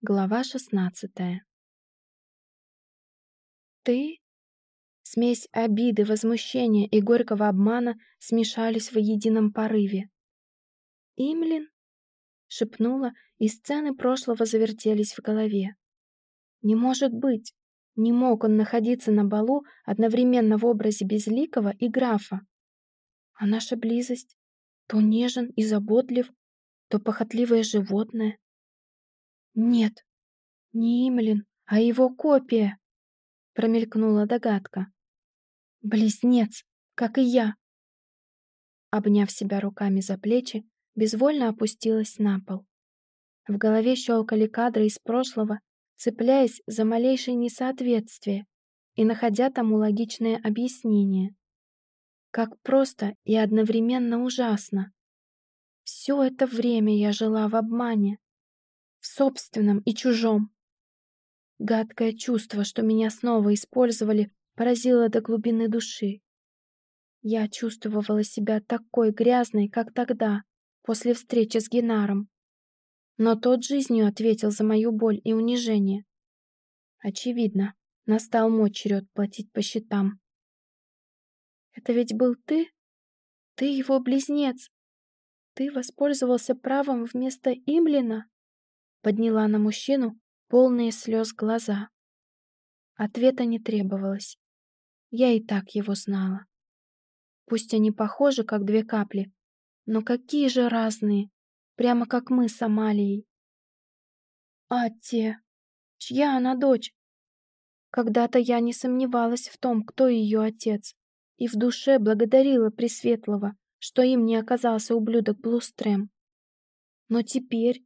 Глава шестнадцатая. «Ты?» Смесь обиды, возмущения и горького обмана смешались в едином порыве. «Имлин?» — шепнула, и сцены прошлого завертелись в голове. «Не может быть! Не мог он находиться на балу одновременно в образе Безликого и графа. А наша близость то нежен и заботлив, то похотливое животное. «Нет, не Имлин, а его копия!» Промелькнула догадка. «Близнец, как и я!» Обняв себя руками за плечи, безвольно опустилась на пол. В голове щелкали кадры из прошлого, цепляясь за малейшее несоответствие и находя тому логичное объяснение. Как просто и одновременно ужасно. Все это время я жила в обмане, в собственном и чужом. Гадкое чувство, что меня снова использовали, поразило до глубины души. Я чувствовала себя такой грязной, как тогда, после встречи с Генаром. Но тот жизнью ответил за мою боль и унижение. Очевидно, настал мой черед платить по счетам. «Это ведь был ты? Ты его близнец. Ты воспользовался правом вместо Имлина?» Подняла на мужчину полные слез глаза. Ответа не требовалось. Я и так его знала. Пусть они похожи, как две капли, но какие же разные, прямо как мы с Амалией. А те, чья она дочь? Когда-то я не сомневалась в том, кто ее отец, и в душе благодарила Пресветлого, что им не оказался ублюдок Блустрем. Но теперь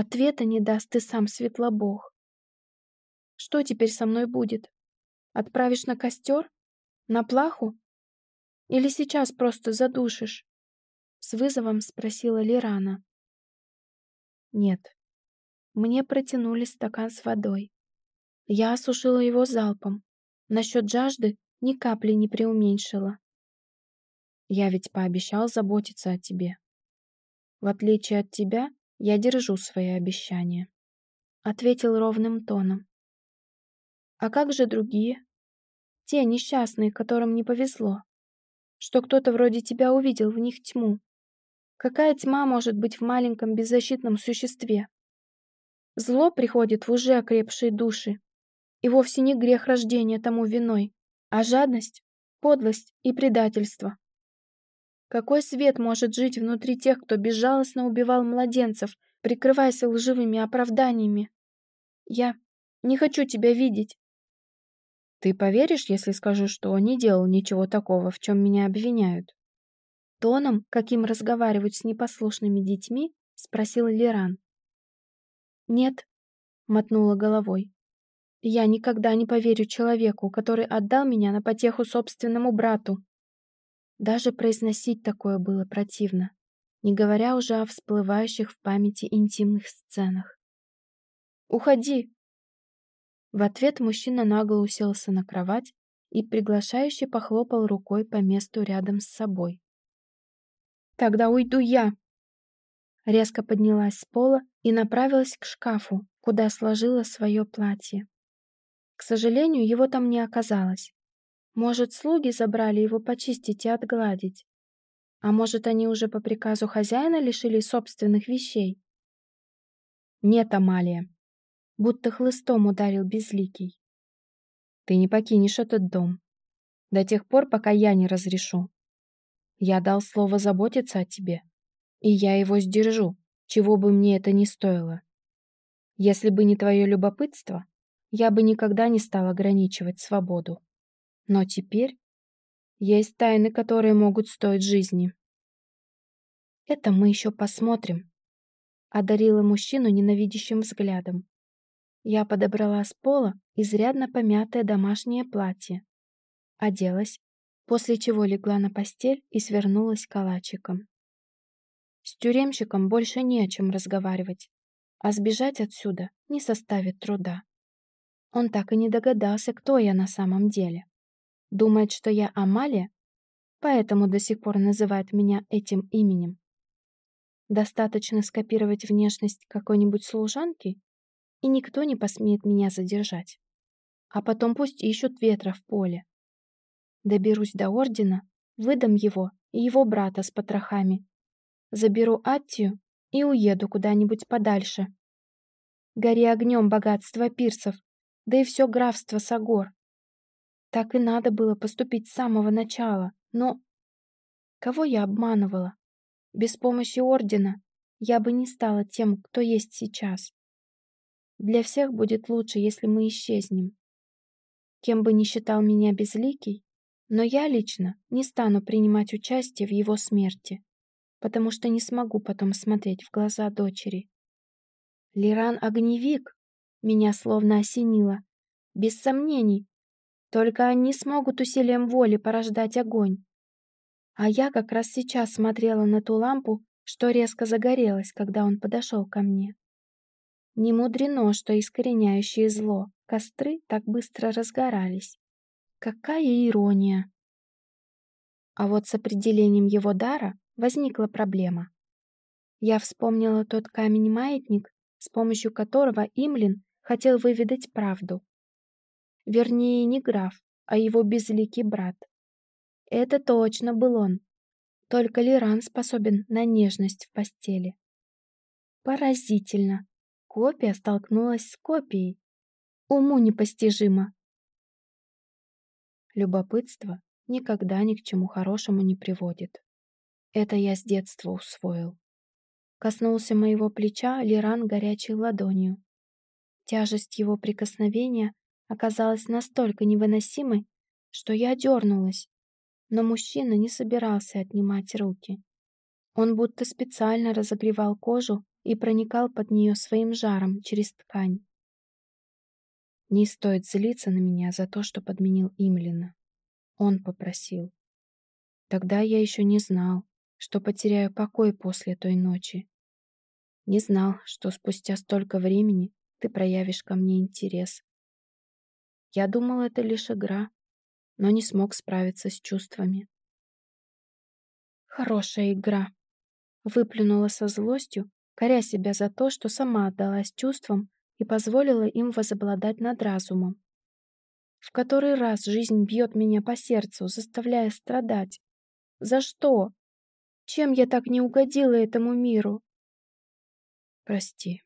Ответа не даст и сам Светлобог. Что теперь со мной будет? Отправишь на костер? На плаху? Или сейчас просто задушишь? С вызовом спросила Лирана. Нет. Мне протянули стакан с водой. Я осушила его залпом. Насчет жажды ни капли не преуменьшила. Я ведь пообещал заботиться о тебе. В отличие от тебя, я держу свои обещания. Ответил ровным тоном. А как же другие? Те несчастные, которым не повезло. Что кто-то вроде тебя увидел в них тьму. Какая тьма может быть в маленьком беззащитном существе? Зло приходит в уже окрепшие души. И вовсе не грех рождения тому виной, а жадность, подлость и предательство. Какой свет может жить внутри тех, кто безжалостно убивал младенцев, прикрываясь лживыми оправданиями? Я не хочу тебя видеть. Ты поверишь, если скажу, что не делал ничего такого, в чем меня обвиняют? Тоном, каким разговаривать с непослушными детьми, спросил Леран. Нет, мотнула головой. Я никогда не поверю человеку, который отдал меня на потеху собственному брату. Даже произносить такое было противно, не говоря уже о всплывающих в памяти интимных сценах. «Уходи!» В ответ мужчина нагло уселся на кровать и приглашающе похлопал рукой по месту рядом с собой. «Тогда уйду я!» Резко поднялась с пола и направилась к шкафу, куда сложила свое платье. К сожалению, его там не оказалось. Может, слуги забрали его почистить и отгладить? А может, они уже по приказу хозяина лишили собственных вещей? Нет, Амалия. Будто хлыстом ударил Безликий. Ты не покинешь этот дом. До тех пор, пока я не разрешу. Я дал слово заботиться о тебе. И я его сдержу, чего бы мне это ни стоило. Если бы не твое любопытство, я бы никогда не стал ограничивать свободу. Но теперь есть тайны, которые могут стоить жизни. Это мы еще посмотрим. Одарила мужчину ненавидящим взглядом. Я подобрала с пола изрядно помятое домашнее платье. Оделась, после чего легла на постель и свернулась калачиком. С тюремщиком больше не о чем разговаривать, а сбежать отсюда не составит труда. Он так и не догадался, кто я на самом деле. Думает, что я Амалия, поэтому до сих пор называет меня этим именем. Достаточно скопировать внешность какой-нибудь служанки, и никто не посмеет меня задержать. А потом пусть ищут ветра в поле. Доберусь до ордена, выдам его и его брата с потрохами. Заберу Аттию и уеду куда-нибудь подальше. Гори огнем богатство пирсов, да и все графство Сагор. Так и надо было поступить с самого начала, но... Кого я обманывала? Без помощи ордена я бы не стала тем, кто есть сейчас. Для всех будет лучше, если мы исчезнем. Кем бы ни считал меня безликий, но я лично не стану принимать участие в его смерти, потому что не смогу потом смотреть в глаза дочери. Лиран — огневик, меня словно осенило. Без сомнений, только они смогут усилием воли порождать огонь. А я как раз сейчас смотрела на ту лампу, что резко загорелась, когда он подошел ко мне. Не мудрено, что искореняющие зло костры так быстро разгорались. Какая ирония! А вот с определением его дара возникла проблема. Я вспомнила тот камень-маятник, с помощью которого Имлин хотел выведать правду. Вернее, не граф, а его безликий брат. Это точно был он. Только Лиран способен на нежность в постели. Поразительно. Копия столкнулась с копией. Уму непостижимо. Любопытство никогда ни к чему хорошему не приводит. Это я с детства усвоил. Коснулся моего плеча Лиран горячей ладонью. Тяжесть его прикосновения оказалась настолько невыносимой, что я дернулась, но мужчина не собирался отнимать руки. Он будто специально разогревал кожу и проникал под нее своим жаром через ткань. Не стоит злиться на меня за то, что подменил Имлина. Он попросил. Тогда я еще не знал, что потеряю покой после той ночи. Не знал, что спустя столько времени ты проявишь ко мне интерес. Я думал, это лишь игра, но не смог справиться с чувствами. Хорошая игра. Выплюнула со злостью, коря себя за то, что сама отдалась чувствам и позволила им возобладать над разумом. В который раз жизнь бьет меня по сердцу, заставляя страдать. За что? Чем я так не угодила этому миру? Прости.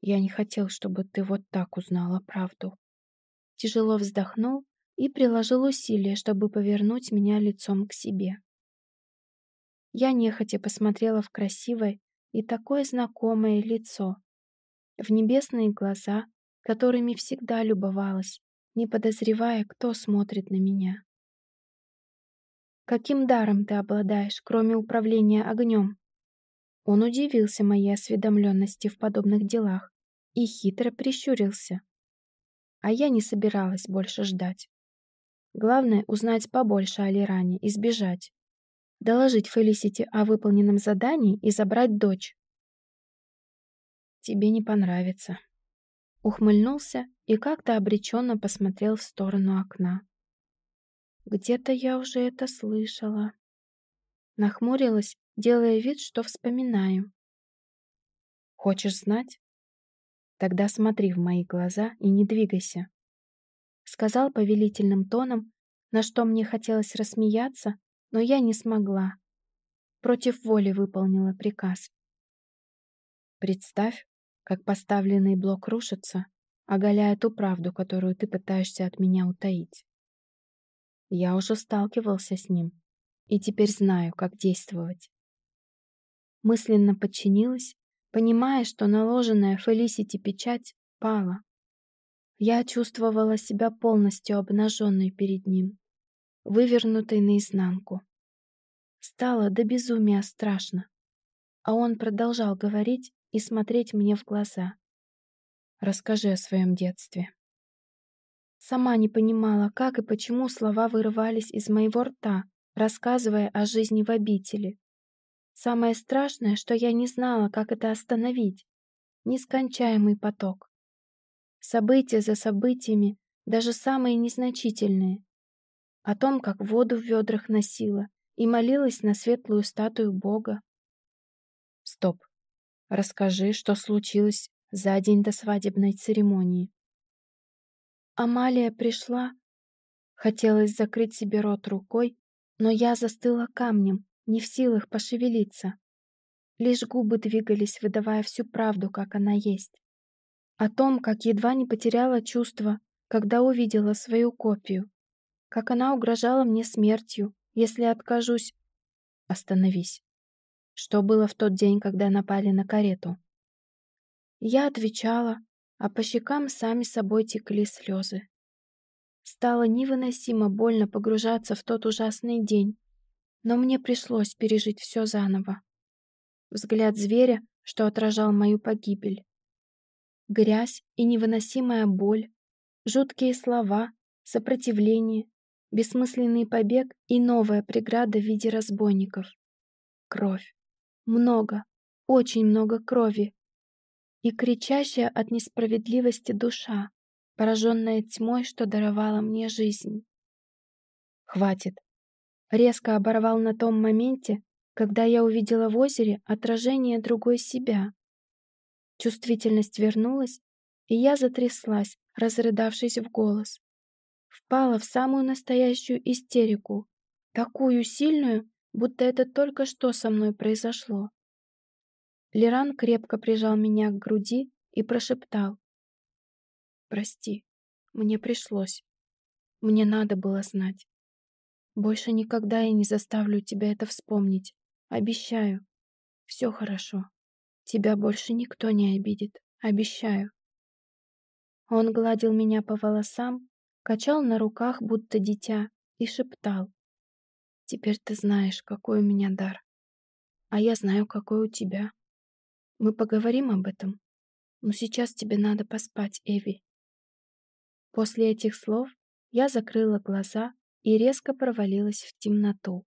Я не хотел, чтобы ты вот так узнала правду. Тяжело вздохнул и приложил усилия, чтобы повернуть меня лицом к себе. Я нехотя посмотрела в красивое и такое знакомое лицо, в небесные глаза, которыми всегда любовалась, не подозревая, кто смотрит на меня. «Каким даром ты обладаешь, кроме управления огнем?» Он удивился моей осведомленности в подобных делах и хитро прищурился. А я не собиралась больше ждать. Главное — узнать побольше о Лиране и сбежать. Доложить Фелисити о выполненном задании и забрать дочь тебе не понравится». Ухмыльнулся и как-то обреченно посмотрел в сторону окна. «Где-то я уже это слышала». Нахмурилась, делая вид, что вспоминаю. «Хочешь знать? Тогда смотри в мои глаза и не двигайся», сказал повелительным тоном, на что мне хотелось рассмеяться, но я не смогла. Против воли выполнила приказ. Представь, как поставленный блок рушится, оголяя ту правду, которую ты пытаешься от меня утаить. Я уже сталкивался с ним и теперь знаю, как действовать. Мысленно подчинилась, понимая, что наложенная Фелисити печать пала. Я чувствовала себя полностью обнаженной перед ним, вывернутой наизнанку. Стало до безумия страшно, а он продолжал говорить, и смотреть мне в глаза. Расскажи о своем детстве. Сама не понимала, как и почему слова вырывались из моего рта, рассказывая о жизни в обители. Самое страшное, что я не знала, как это остановить. Нескончаемый поток. События за событиями, даже самые незначительные. О том, как воду в ведрах носила и молилась на светлую статую Бога. Стоп. Расскажи, что случилось за день до свадебной церемонии. Амалия пришла. Хотелось закрыть себе рот рукой, но я застыла камнем, не в силах пошевелиться. Лишь губы двигались, выдавая всю правду, как она есть. О том, как едва не потеряла чувство, когда увидела свою копию. Как она угрожала мне смертью, если откажусь. Остановись. Что было в тот день, когда напали на карету? Я отвечала, а по щекам сами собой текли слезы. Стало невыносимо больно погружаться в тот ужасный день, но мне пришлось пережить все заново. Взгляд зверя, что отражал мою погибель. Грязь и невыносимая боль, жуткие слова, сопротивление, бессмысленный побег и новая преграда в виде разбойников. Кровь. Много, очень много крови, и кричащая от несправедливости душа, пораженная тьмой, что даровала мне жизнь. «Хватит!» Резко оборвал на том моменте, когда я увидела в озере отражение другой себя. Чувствительность вернулась, и я затряслась, разрыдавшись в голос. Впала в самую настоящую истерику, такую сильную, будто это только что со мной произошло. Леран крепко прижал меня к груди и прошептал. «Прости, мне пришлось. Мне надо было знать. Больше никогда я не заставлю тебя это вспомнить. Обещаю. Все хорошо. Тебя больше никто не обидит. Обещаю». Он гладил меня по волосам, качал на руках, будто дитя, и шептал. «Теперь ты знаешь, какой у меня дар. А я знаю, какой у тебя. Мы поговорим об этом. Но сейчас тебе надо поспать, Эви. После этих слов я закрыла глаза и резко провалилась в темноту.